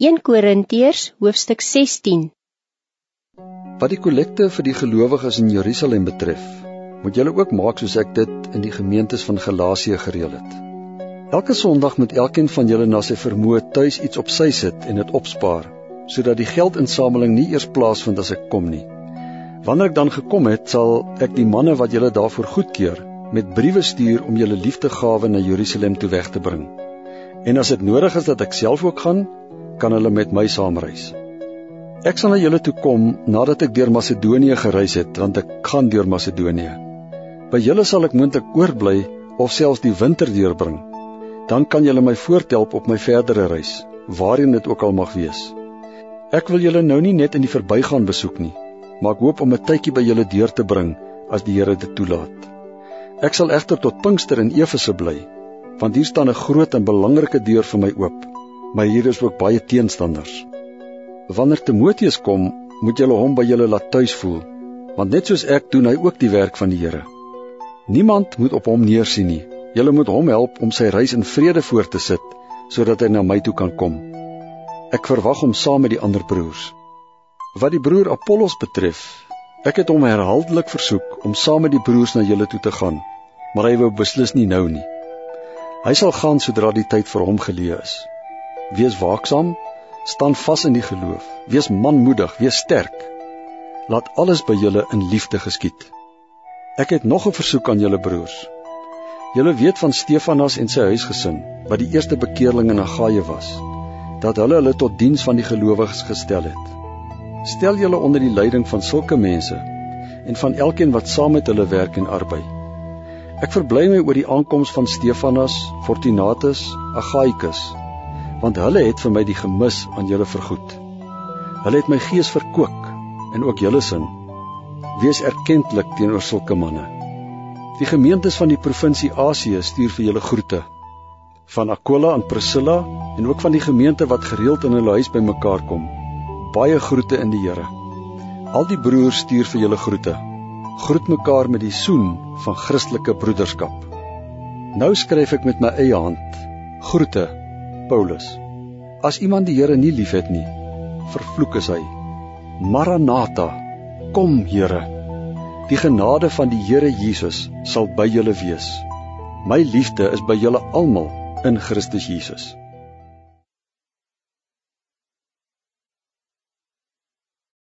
1 Korintiërs hoofstuk 16 Wat die kollekte vir die gelowiges in Jerusalem betref, moet julle ook maak soos ek dit in die gemeentes van Galasië gereël het. Elke Sondag moet elkeen van julle na sy vermoë tuis iets op sy sit en dit opspaar, sodat die geldinsameling nie eers plaasvind as ek kom nie. Wanneer ek dan gekom het, sal ek die manne wat julle daarvoor goedkeur, met briewe stuur om julle liefdegawe na Jerusalem toe weg te bring. En as dit nodig is dat ek self ook gaan, kan hulle met my saamreis. Ek sal na julle toe kom nadat ek deur Macedonië gereis het, want ek gaan deur Macedonië. By julle sal ek moontlik oorbly of selfs die winter deurbring. Dan kan julle my voorthelp op my verdere reis, waarheen dit ook al mag wees. Ek wil julle nou nie net in die verbygaan besoek nie, maar ek hoop om 'n tydjie by julle deur te bring as die Here dit toelaat. Ek sal egter tot Pinkster in Efese bly, want hier staan 'n groot en belangrike deur vir my oop maar hier is ook baie teenstanders. Wanneer Timoteus kom, moet julle hom by julle laat tuis voel, want net soos ek doen hy ook die werk van die Here. Niemand moet op hom neersien nie. Julle moet hom help om sy reis in vrede voort te sit sodat hy na my toe kan kom. Ek verwag hom saam met die ander broers. Wat die broer Apollos betref, ek het hom herhaaldelik versoek om saam met die broers na julle toe te gaan, maar hy wou beslis nie nou nie. Hy sal gaan sodra die tyd vir hom geleë is. Wees waaksaam, staan vas in die geloof, wees manmoedig, wees sterk. Laat alles by julle in liefde geskied. Ek het nog 'n versoek aan julle broers. Julle weet van Stefanas en sy huisgesin, wat die eerste bekeerling in Agaia was, dat hulle hulle tot diens van die gelowiges gestel het. Stel julle onder die leiding van sulke mense en van elkeen wat saam met hulle werk en arbei. Ek verbly my oor die aankoms van Stefanas, Fortunatus, Agaikus want hulle het vir my die gemis aan julle vergoed. Hulle het my gees verkoop en ook julle sin. Wees erkentlik teenoor sulke manne. Die gemeentes van die provinsie Asië stuur vir julle groete. Van Aquila en Priscilla en ook van die gemeente wat gereeld in hulle huis bymekaar kom. Baie groete in die Here. Al die broers stuur vir julle groete. Groet mekaar met die soen van Christelike broederskap. Nou skryf ek met my eie hand. Groete Paulus. As iemand die Here nie liefhet nie, vervloek is hy. Maranatha, kom Here. Die genade van die Here Jesus sal by julle wees. My liefde is by julle almal in Christus Jesus.